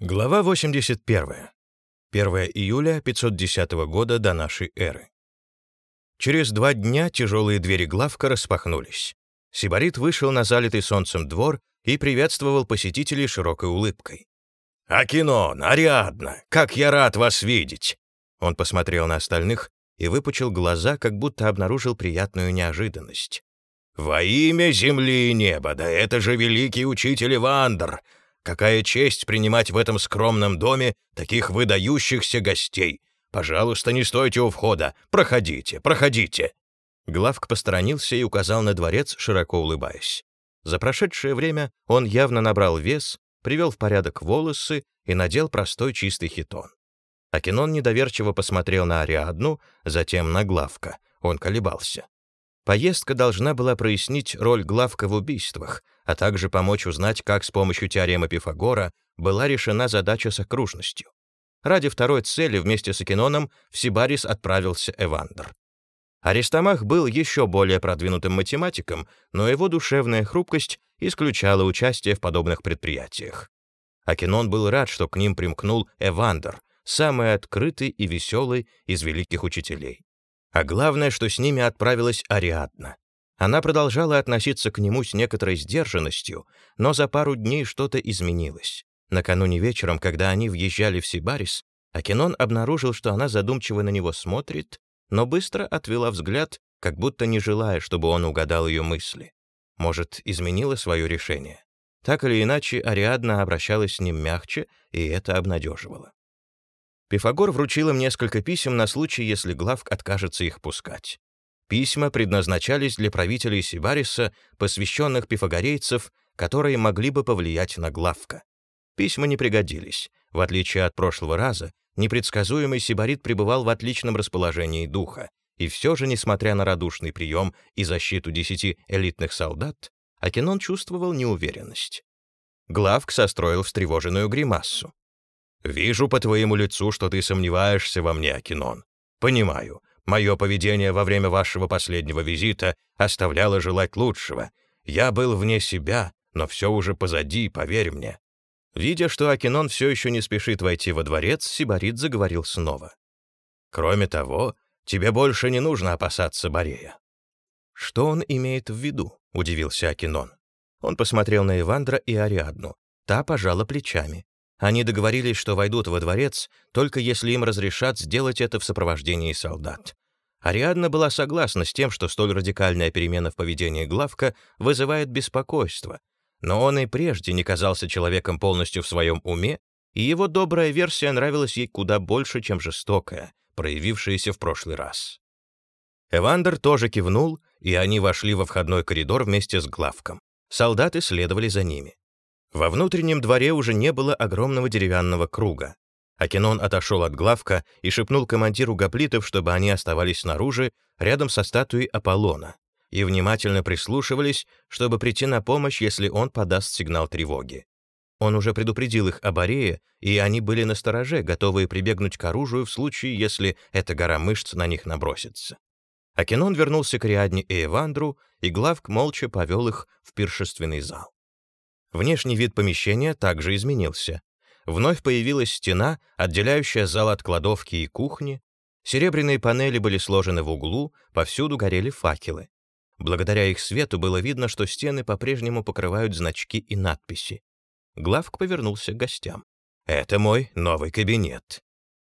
Глава 81. 1 июля 510 года до нашей эры. Через два дня тяжелые двери главка распахнулись. Сибарит вышел на залитый солнцем двор и приветствовал посетителей широкой улыбкой. «Акинон, Ариадна, как я рад вас видеть!» Он посмотрел на остальных и выпучил глаза, как будто обнаружил приятную неожиданность. «Во имя земли и неба, да это же великий учитель Ивандр! Какая честь принимать в этом скромном доме таких выдающихся гостей! Пожалуйста, не стойте у входа. Проходите, проходите!» Главк посторонился и указал на дворец, широко улыбаясь. За прошедшее время он явно набрал вес, привел в порядок волосы и надел простой чистый хитон. Акинон недоверчиво посмотрел на Ариадну, затем на Главка. Он колебался. Поездка должна была прояснить роль главка в убийствах, а также помочь узнать, как с помощью теоремы Пифагора была решена задача с окружностью. Ради второй цели вместе с Экиноном в Сибарис отправился Эвандр. Аристомах был еще более продвинутым математиком, но его душевная хрупкость исключала участие в подобных предприятиях. Акинон был рад, что к ним примкнул Эвандер, самый открытый и веселый из великих учителей. А главное, что с ними отправилась Ариадна. Она продолжала относиться к нему с некоторой сдержанностью, но за пару дней что-то изменилось. Накануне вечером, когда они въезжали в Сибарис, Акинон обнаружил, что она задумчиво на него смотрит, но быстро отвела взгляд, как будто не желая, чтобы он угадал ее мысли. Может, изменила свое решение. Так или иначе, Ариадна обращалась с ним мягче, и это обнадеживало. Пифагор вручил им несколько писем на случай, если Главк откажется их пускать. Письма предназначались для правителей Сибариса, посвященных пифагорейцев, которые могли бы повлиять на Главка. Письма не пригодились. В отличие от прошлого раза, непредсказуемый Сибарит пребывал в отличном расположении духа, и все же, несмотря на радушный прием и защиту десяти элитных солдат, Акинон чувствовал неуверенность. Главк состроил встревоженную гримассу. «Вижу по твоему лицу, что ты сомневаешься во мне, Акинон. Понимаю, мое поведение во время вашего последнего визита оставляло желать лучшего. Я был вне себя, но все уже позади, поверь мне». Видя, что Акинон все еще не спешит войти во дворец, Сибарит заговорил снова. «Кроме того, тебе больше не нужно опасаться Борея». «Что он имеет в виду?» — удивился Акинон. Он посмотрел на Ивандра и Ариадну. Та пожала плечами. Они договорились, что войдут во дворец, только если им разрешат сделать это в сопровождении солдат. Ариадна была согласна с тем, что столь радикальная перемена в поведении Главка вызывает беспокойство, но он и прежде не казался человеком полностью в своем уме, и его добрая версия нравилась ей куда больше, чем жестокая, проявившаяся в прошлый раз. Эвандер тоже кивнул, и они вошли во входной коридор вместе с Главком. Солдаты следовали за ними. Во внутреннем дворе уже не было огромного деревянного круга. Акинон отошел от главка и шепнул командиру гоплитов, чтобы они оставались снаружи, рядом со статуей Аполлона, и внимательно прислушивались, чтобы прийти на помощь, если он подаст сигнал тревоги. Он уже предупредил их об Арее, и они были на стороже, готовые прибегнуть к оружию в случае, если эта гора мышц на них набросится. Акинон вернулся к Риадне и Эвандру, и Главк молча повел их в пиршественный зал. Внешний вид помещения также изменился. Вновь появилась стена, отделяющая зал от кладовки и кухни. Серебряные панели были сложены в углу, повсюду горели факелы. Благодаря их свету было видно, что стены по-прежнему покрывают значки и надписи. Главк повернулся к гостям. «Это мой новый кабинет».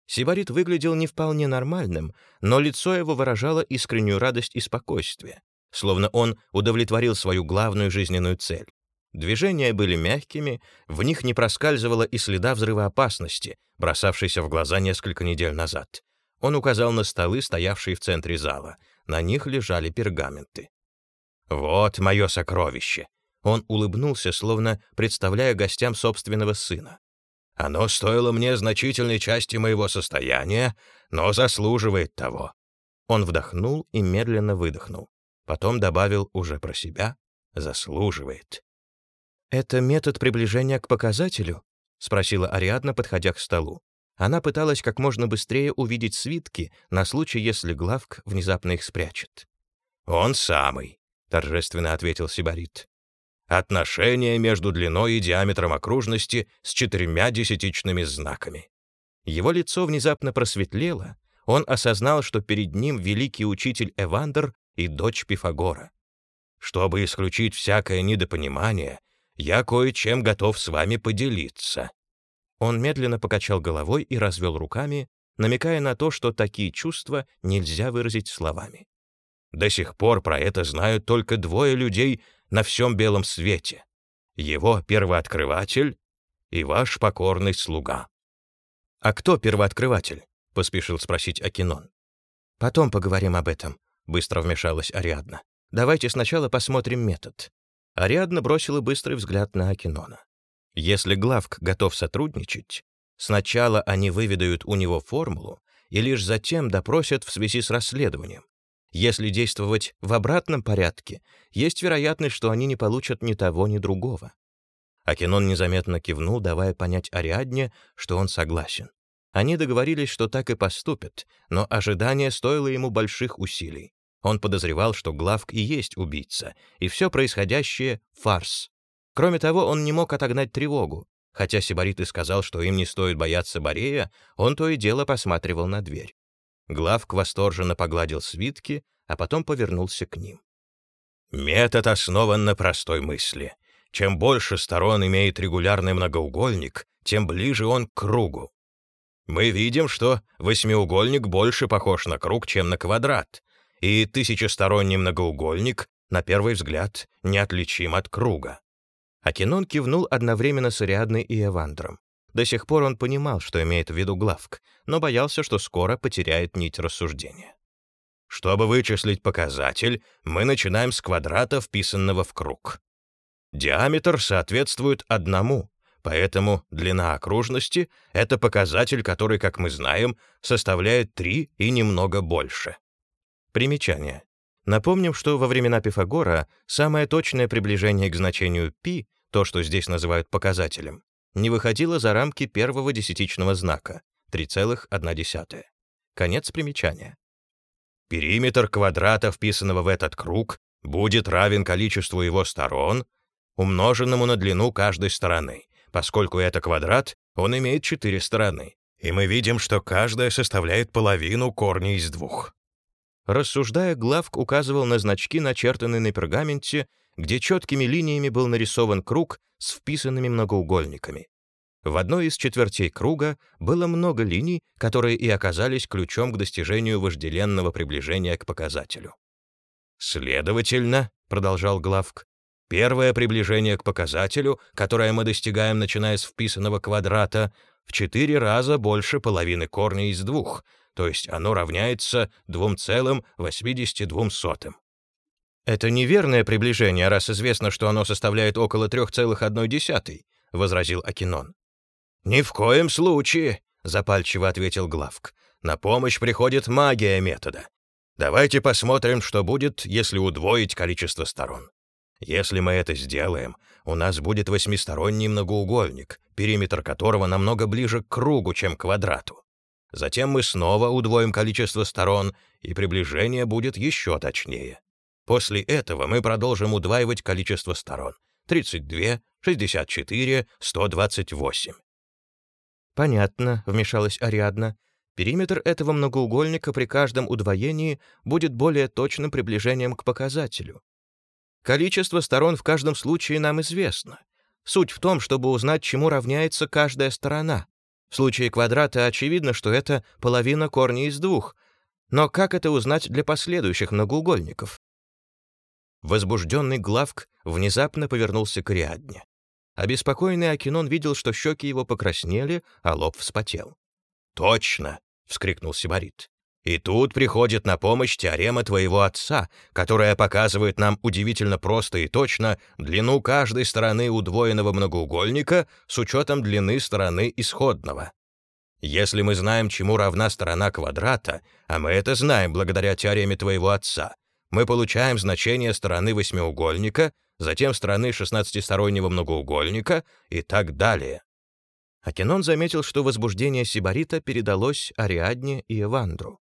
Сибарит выглядел не вполне нормальным, но лицо его выражало искреннюю радость и спокойствие, словно он удовлетворил свою главную жизненную цель. Движения были мягкими, в них не проскальзывало и следа взрывоопасности, бросавшейся в глаза несколько недель назад. Он указал на столы, стоявшие в центре зала. На них лежали пергаменты. «Вот мое сокровище!» Он улыбнулся, словно представляя гостям собственного сына. «Оно стоило мне значительной части моего состояния, но заслуживает того». Он вдохнул и медленно выдохнул. Потом добавил уже про себя «заслуживает». «Это метод приближения к показателю?» — спросила Ариадна, подходя к столу. Она пыталась как можно быстрее увидеть свитки на случай, если Главк внезапно их спрячет. «Он самый», — торжественно ответил Сибарит. отношение между длиной и диаметром окружности с четырьмя десятичными знаками. Его лицо внезапно просветлело, он осознал, что перед ним великий учитель Эвандер и дочь Пифагора. «Чтобы исключить всякое недопонимание, я кое-чем готов с вами поделиться». Он медленно покачал головой и развел руками, намекая на то, что такие чувства нельзя выразить словами. До сих пор про это знают только двое людей на всем белом свете. Его первооткрыватель и ваш покорный слуга. «А кто первооткрыватель?» — поспешил спросить Акинон. «Потом поговорим об этом», — быстро вмешалась Ариадна. «Давайте сначала посмотрим метод». Ариадна бросила быстрый взгляд на Акинона. Если Главк готов сотрудничать, сначала они выведают у него формулу и лишь затем допросят в связи с расследованием. Если действовать в обратном порядке, есть вероятность, что они не получат ни того, ни другого. Акинон незаметно кивнул, давая понять Ариадне, что он согласен. Они договорились, что так и поступят, но ожидание стоило ему больших усилий. Он подозревал, что Главк и есть убийца, и все происходящее — фарс. Кроме того, он не мог отогнать тревогу. Хотя Сибарит и сказал, что им не стоит бояться Борея, он то и дело посматривал на дверь. Главк восторженно погладил свитки, а потом повернулся к ним. «Метод основан на простой мысли. Чем больше сторон имеет регулярный многоугольник, тем ближе он к кругу. Мы видим, что восьмиугольник больше похож на круг, чем на квадрат, и тысячесторонний многоугольник, на первый взгляд, неотличим от круга. Акинон кивнул одновременно с Ариадной и Эвандром. До сих пор он понимал, что имеет в виду Главк, но боялся, что скоро потеряет нить рассуждения. Чтобы вычислить показатель, мы начинаем с квадрата, вписанного в круг. Диаметр соответствует одному, поэтому длина окружности — это показатель, который, как мы знаем, составляет 3 и немного больше. Примечание. Напомним, что во времена Пифагора самое точное приближение к значению π, то, что здесь называют показателем, не выходило за рамки первого десятичного знака — 3,1. Конец примечания. Периметр квадрата, вписанного в этот круг, будет равен количеству его сторон, умноженному на длину каждой стороны. Поскольку это квадрат, он имеет четыре стороны. И мы видим, что каждая составляет половину корня из двух. Рассуждая, Главк указывал на значки, начертанные на пергаменте, где четкими линиями был нарисован круг с вписанными многоугольниками. В одной из четвертей круга было много линий, которые и оказались ключом к достижению вожделенного приближения к показателю. «Следовательно», — продолжал Главк, «первое приближение к показателю, которое мы достигаем, начиная с вписанного квадрата, в четыре раза больше половины корня из двух, то есть оно равняется 2,82. «Это неверное приближение, раз известно, что оно составляет около 3,1», — возразил Акинон. «Ни в коем случае», — запальчиво ответил Главк. «На помощь приходит магия метода. Давайте посмотрим, что будет, если удвоить количество сторон. Если мы это сделаем, у нас будет восьмисторонний многоугольник, периметр которого намного ближе к кругу, чем к квадрату. Затем мы снова удвоим количество сторон, и приближение будет еще точнее. После этого мы продолжим удваивать количество сторон. 32, 64, 128. «Понятно», — вмешалась Ариадна. «Периметр этого многоугольника при каждом удвоении будет более точным приближением к показателю. Количество сторон в каждом случае нам известно. Суть в том, чтобы узнать, чему равняется каждая сторона. В случае квадрата очевидно, что это половина корня из двух. Но как это узнать для последующих многоугольников? Возбужденный Главк внезапно повернулся к Ариадне. Обеспокоенный Акинон видел, что щеки его покраснели, а лоб вспотел. «Точно!» — вскрикнул Сибарит. «И тут приходит на помощь теорема твоего отца, которая показывает нам удивительно просто и точно длину каждой стороны удвоенного многоугольника с учетом длины стороны исходного. Если мы знаем, чему равна сторона квадрата, а мы это знаем благодаря теореме твоего отца, мы получаем значение стороны восьмиугольника — затем стороны шестнадцатистороннего многоугольника и так далее. Акинон заметил, что возбуждение Сибарита передалось Ариадне и Эвандру.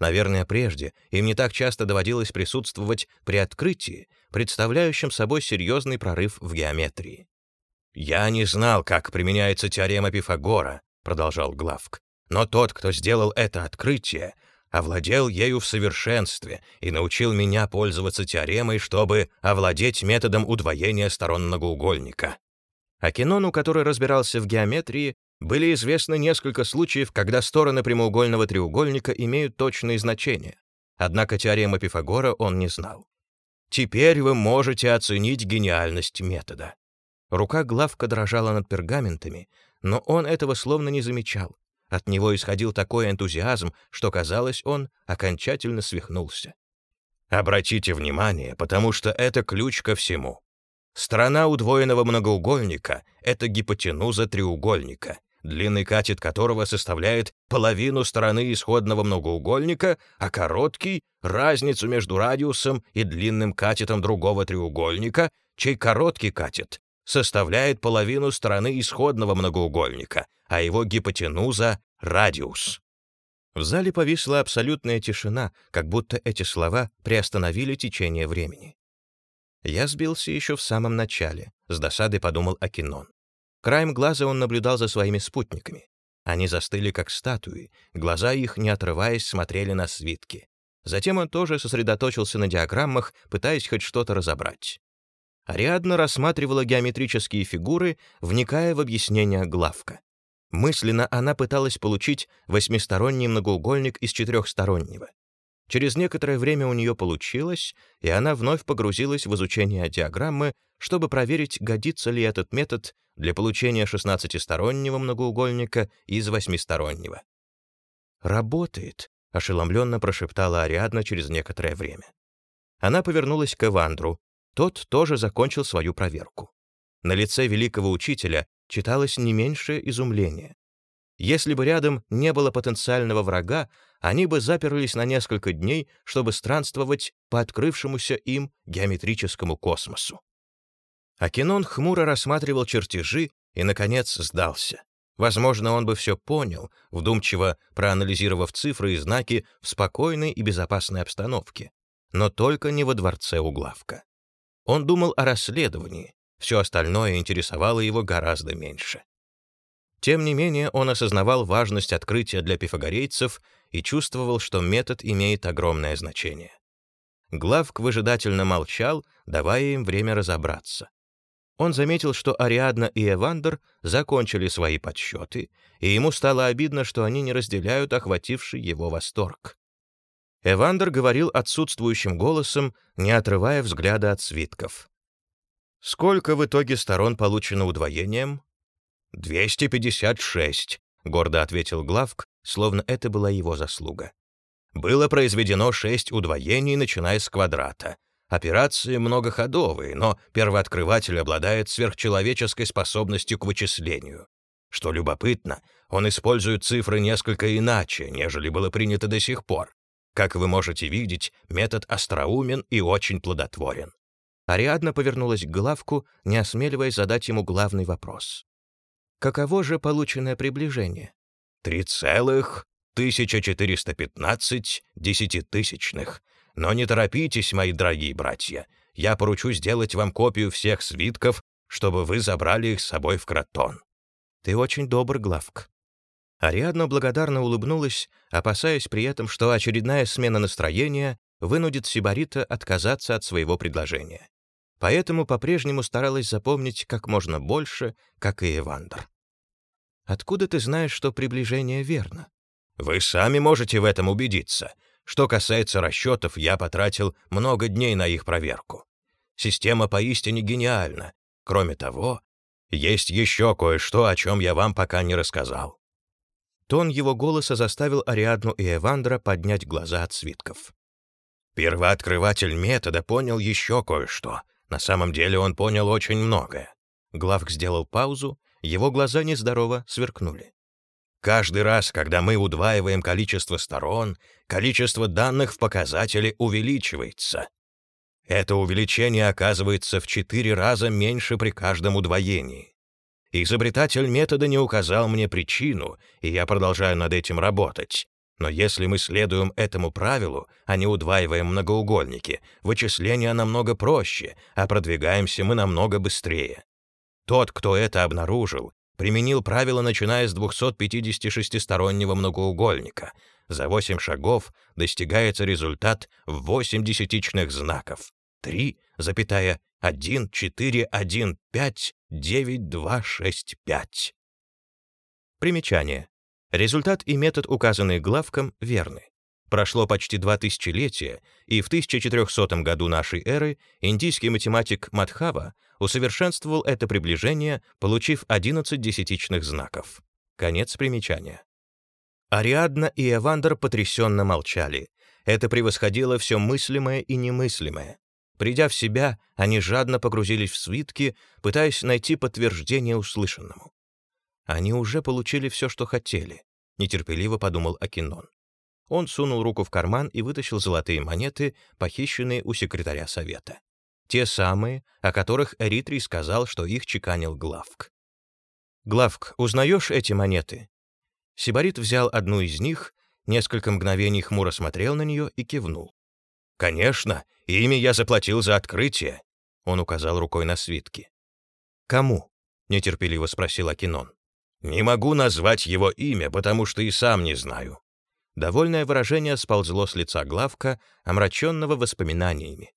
Наверное, прежде им не так часто доводилось присутствовать при открытии, представляющем собой серьезный прорыв в геометрии. «Я не знал, как применяется теорема Пифагора», — продолжал Главк, «но тот, кто сделал это открытие, овладел ею в совершенстве и научил меня пользоваться теоремой, чтобы овладеть методом удвоения сторон многоугольника». Акинону, который разбирался в геометрии, были известны несколько случаев, когда стороны прямоугольного треугольника имеют точные значения. Однако теорему Пифагора он не знал. Теперь вы можете оценить гениальность метода. Рука главка дрожала над пергаментами, но он этого словно не замечал. От него исходил такой энтузиазм, что, казалось, он окончательно свихнулся. Обратите внимание, потому что это ключ ко всему. Сторона удвоенного многоугольника — это гипотенуза треугольника, длинный катет которого составляет половину стороны исходного многоугольника, а короткий — разницу между радиусом и длинным катетом другого треугольника, чей короткий катет составляет половину стороны исходного многоугольника, а его гипотенуза — радиус. В зале повисла абсолютная тишина, как будто эти слова приостановили течение времени. Я сбился еще в самом начале, с досадой подумал Акинон. Краем глаза он наблюдал за своими спутниками. Они застыли, как статуи, глаза их, не отрываясь, смотрели на свитки. Затем он тоже сосредоточился на диаграммах, пытаясь хоть что-то разобрать. Ариадна рассматривала геометрические фигуры, вникая в объяснения главка. Мысленно она пыталась получить восьмисторонний многоугольник из четырехстороннего. Через некоторое время у нее получилось, и она вновь погрузилась в изучение диаграммы, чтобы проверить, годится ли этот метод для получения шестнадцатистороннего многоугольника из восьмистороннего. «Работает», — ошеломленно прошептала Ариадна через некоторое время. Она повернулась к Эвандру. Тот тоже закончил свою проверку. На лице великого учителя читалось не меньшее изумление. Если бы рядом не было потенциального врага, они бы заперлись на несколько дней, чтобы странствовать по открывшемуся им геометрическому космосу. Акинон хмуро рассматривал чертежи и, наконец, сдался. Возможно, он бы все понял, вдумчиво проанализировав цифры и знаки в спокойной и безопасной обстановке, но только не во дворце Углавка. Он думал о расследовании, все остальное интересовало его гораздо меньше. Тем не менее, он осознавал важность открытия для пифагорейцев и чувствовал, что метод имеет огромное значение. Главк выжидательно молчал, давая им время разобраться. Он заметил, что Ариадна и Эвандер закончили свои подсчеты, и ему стало обидно, что они не разделяют охвативший его восторг. Эвандер говорил отсутствующим голосом, не отрывая взгляда от свитков. «Сколько в итоге сторон получено удвоением?» «256», — гордо ответил Главк, словно это была его заслуга. «Было произведено шесть удвоений, начиная с квадрата. Операции многоходовые, но первооткрыватель обладает сверхчеловеческой способностью к вычислению. Что любопытно, он использует цифры несколько иначе, нежели было принято до сих пор. Как вы можете видеть, метод остроумен и очень плодотворен. Ариадна повернулась к Главку, не осмеливаясь задать ему главный вопрос. Каково же полученное приближение? Три целых 1415 десятитысячных. Но не торопитесь, мои дорогие братья. Я поручу сделать вам копию всех свитков, чтобы вы забрали их с собой в Кротон. Ты очень добр, Главк. Ариадна благодарно улыбнулась, опасаясь при этом, что очередная смена настроения вынудит Сибарита отказаться от своего предложения поэтому по-прежнему старалась запомнить как можно больше, как и Эвандер. «Откуда ты знаешь, что приближение верно?» «Вы сами можете в этом убедиться. Что касается расчетов, я потратил много дней на их проверку. Система поистине гениальна. Кроме того, есть еще кое-что, о чем я вам пока не рассказал». Тон его голоса заставил Ариадну и Эвандра поднять глаза от свитков. Первооткрыватель метода понял еще кое-что, на самом деле он понял очень многое. Главк сделал паузу, его глаза нездорово сверкнули. Каждый раз, когда мы удваиваем количество сторон, количество данных в показателе увеличивается. Это увеличение оказывается в четыре раза меньше при каждом удвоении. Изобретатель метода не указал мне причину, и я продолжаю над этим работать. Но если мы следуем этому правилу, а не удваиваем многоугольники, вычисления намного проще, а продвигаемся мы намного быстрее. Тот, кто это обнаружил, применил правило, начиная с 256-стороннего многоугольника. За 8 шагов достигается результат в 8 десятичных знаков. 3, запятая 1, 4, 1, 5, 9, 2, 6, 5. Примечание. Результат и метод, указанные главком, верны. Прошло почти два тысячелетия, и в 1400 году нашей эры индийский математик Мадхава усовершенствовал это приближение, получив 11 десятичных знаков. Конец примечания. Ариадна и Эвандер потрясенно молчали. Это превосходило все мыслимое и немыслимое. Придя в себя, они жадно погрузились в свитки, пытаясь найти подтверждение услышанному. Они уже получили все, что хотели, нетерпеливо подумал Акинон. Он сунул руку в карман и вытащил золотые монеты, похищенные у секретаря совета. Те самые, о которых Эритрий сказал, что их чеканил Главк. «Главк, узнаешь эти монеты?» Сибарит взял одну из них, несколько мгновений хмуро смотрел на нее и кивнул. «Конечно, ими я заплатил за открытие», — он указал рукой на свитки. «Кому?» — нетерпеливо спросил Акинон. Не могу назвать его имя, потому что и сам не знаю. Довольное выражение сползло с лица Главка, омраченного воспоминаниями.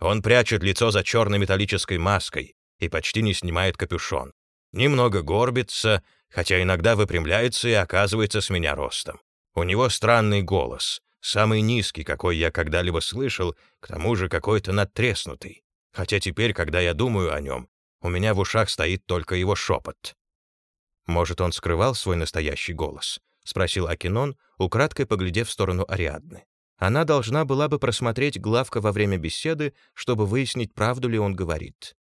Он прячет лицо за черной металлической маской и почти не снимает капюшон. Немного горбится, хотя иногда выпрямляется и оказывается с меня ростом. У него странный голос, самый низкий, какой я когда-либо слышал, к тому же какой-то надтреснутый. Хотя теперь, когда я думаю о нем, у меня в ушах стоит только его шепот. «Может, он скрывал свой настоящий голос?» — спросил Акинон, украдкой поглядев в сторону Ариадны. Она должна была бы просмотреть главка во время беседы, чтобы выяснить, правду ли он говорит.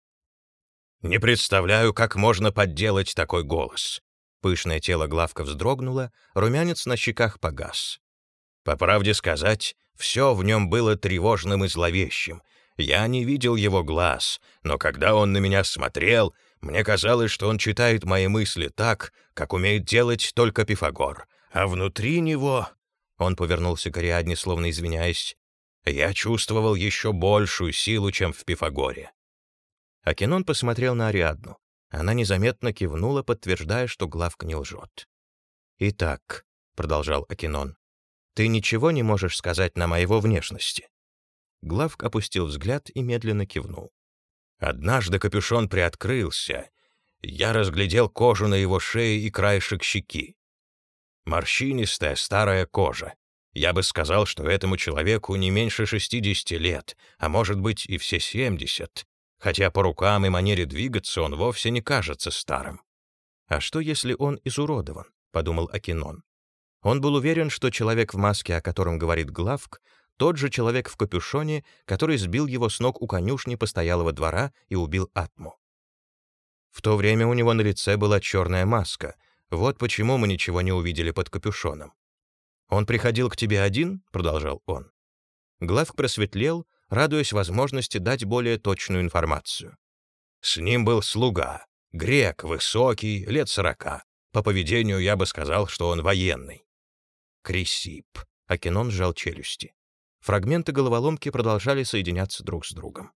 «Не представляю, как можно подделать такой голос». Пышное тело главка вздрогнуло, румянец на щеках погас. По правде сказать, все в нем было тревожным и зловещим. Я не видел его глаз, но когда он на меня смотрел, мне казалось, что он читает мои мысли так, как умеет делать только Пифагор, а внутри него... Он повернулся к Ариадне, словно извиняясь. Я чувствовал еще большую силу, чем в Пифагоре. Акинон посмотрел на Ариадну. Она незаметно кивнула, подтверждая, что Главк не лжет. «Итак», — продолжал Акинон, — «ты ничего не можешь сказать нам о его внешности?» Главк опустил взгляд и медленно кивнул. Однажды капюшон приоткрылся. Я разглядел кожу на его шее и краешек щеки. Морщинистая старая кожа. Я бы сказал, что этому человеку не меньше 60 лет, а может быть и все 70, хотя по рукам и манере двигаться он вовсе не кажется старым. «А что, если он изуродован?» — подумал Акинон. Он был уверен, что человек в маске, о котором говорит Главк, тот же человек в капюшоне, который сбил его с ног у конюшни постоялого двора и убил Атму. В то время у него на лице была черная маска. Вот почему мы ничего не увидели под капюшоном. «Он приходил к тебе один?» — продолжал он. Главк просветлел, радуясь возможности дать более точную информацию. «С ним был слуга, грек, высокий, лет сорока. По поведению я бы сказал, что он военный». «Крисип», — Акинон сжал челюсти. Фрагменты головоломки продолжали соединяться друг с другом.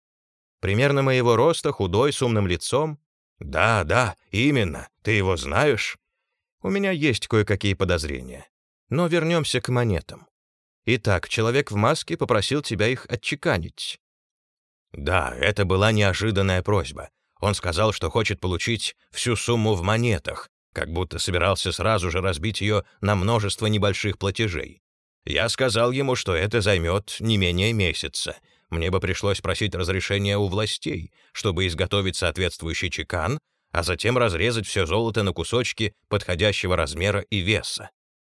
Примерно моего роста, худой, с умным лицом. «Да, да, именно. Ты его знаешь?» «У меня есть кое-какие подозрения. Но вернемся к монетам. Итак, человек в маске попросил тебя их отчеканить». «Да, это была неожиданная просьба. Он сказал, что хочет получить всю сумму в монетах, как будто собирался сразу же разбить ее на множество небольших платежей. Я сказал ему, что это займет не менее месяца. Мне бы пришлось просить разрешения у властей, чтобы изготовить соответствующий чекан, а затем разрезать все золото на кусочки подходящего размера и веса.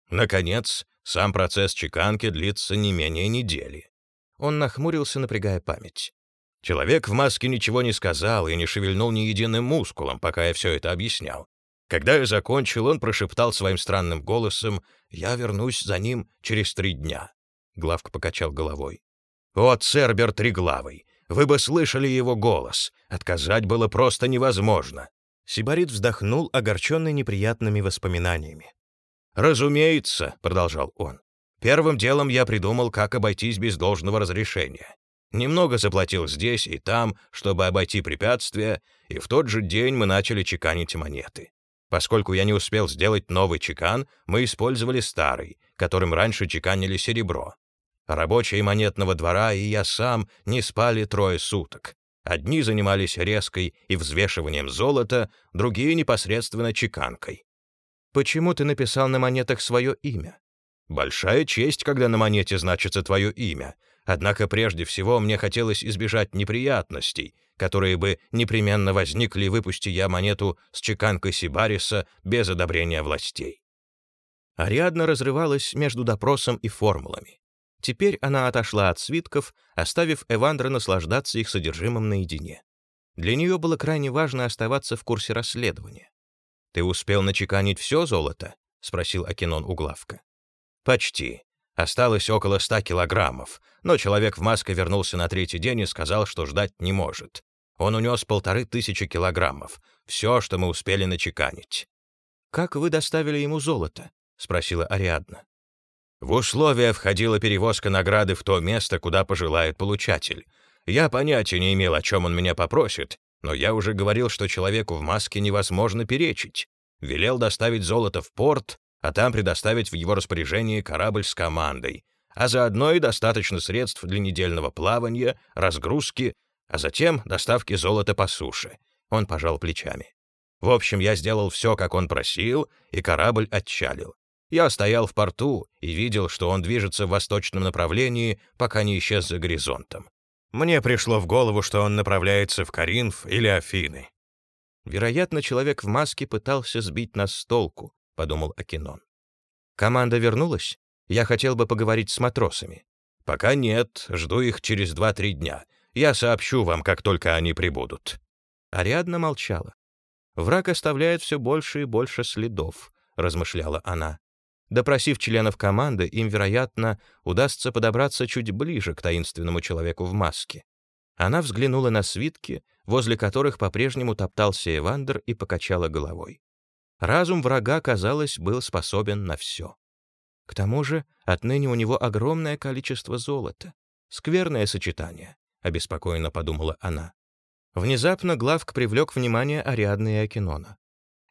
Наконец, сам процесс чеканки длится не менее недели. Он нахмурился, напрягая память. Человек в маске ничего не сказал и не шевельнул ни единым мускулом, пока я все это объяснял. Когда я закончил, он прошептал своим странным голосом «Я вернусь за ним через три дня». Главка покачал головой. «О, Цербер Триглавый! Вы бы слышали его голос! Отказать было просто невозможно!» Сибарит вздохнул, огорченный неприятными воспоминаниями. «Разумеется», — продолжал он, — Первым делом я придумал, как обойтись без должного разрешения. Немного заплатил здесь и там, чтобы обойти препятствия, и в тот же день мы начали чеканить монеты. Поскольку я не успел сделать новый чекан, мы использовали старый, которым раньше чеканили серебро. Рабочие монетного двора и я сам не спали трое суток. Одни занимались резкой и взвешиванием золота, другие непосредственно чеканкой. «Почему ты написал на монетах свое имя?» «Большая честь, когда на монете значится твое имя. Однако прежде всего мне хотелось избежать неприятностей, которые бы непременно возникли, выпусти я монету с чеканкой Сибариса без одобрения властей». Ариадна разрывалась между допросом и формулами. Теперь она отошла от свитков, оставив Эвандра наслаждаться их содержимым наедине. Для нее было крайне важно оставаться в курсе расследования. «Ты успел начеканить все золото?» — спросил Акинон Углавка. «Почти. Осталось около ста килограммов, но человек в маске вернулся на третий день и сказал, что ждать не может. Он унес полторы тысячи килограммов, все, что мы успели начеканить». «Как вы доставили ему золото?» — спросила Ариадна. В условия входила перевозка награды в то место, куда пожелает получатель. Я понятия не имел, о чем он меня попросит, но я уже говорил, что человеку в маске невозможно перечить. Велел доставить золото в порт, а там предоставить в его распоряжение корабль с командой, а заодно и достаточно средств для недельного плавания, разгрузки, а затем доставки золота по суше. Он пожал плечами. В общем, я сделал все, как он просил, и корабль отчалил. Я стоял в порту и видел, что он движется в восточном направлении, пока не исчез за горизонтом. Мне пришло в голову, что он направляется в Каринф или Афины. Вероятно, человек в маске пытался сбить нас с толку, подумал Акинон. Команда вернулась? Я хотел бы поговорить с матросами. Пока нет, жду их через два-три дня. Я сообщу вам, как только они прибудут. Ариадна молчала. Враг оставляет все больше и больше следов, размышляла она. Допросив членов команды, им, вероятно, удастся подобраться чуть ближе к таинственному человеку в маске. Она взглянула на свитки, возле которых по-прежнему топтался Эвандер и покачала головой. Разум врага, казалось, был способен на все. К тому же отныне у него огромное количество золота. Скверное сочетание, обеспокоенно подумала она. Внезапно Главк привлек внимание Ариадны и Акинона.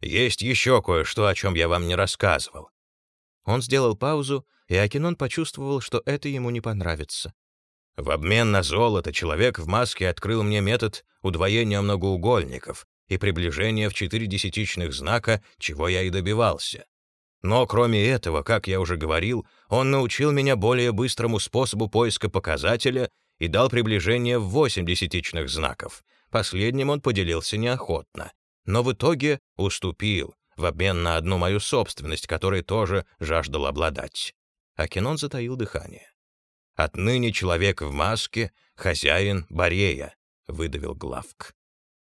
«Есть еще кое-что, о чем я вам не рассказывал. Он сделал паузу, и Акинон почувствовал, что это ему не понравится. В обмен на золото человек в маске открыл мне метод удвоения многоугольников и приближения в четыре десятичных знака, чего я и добивался. Но кроме этого, как я уже говорил, он научил меня более быстрому способу поиска показателя и дал приближение в восемь десятичных знаков. Последним он поделился неохотно, но в итоге уступил, в обмен на одну мою собственность, которой тоже жаждал обладать. Акинон затаил дыхание. «Отныне человек в маске — хозяин Борея», — выдавил Главк.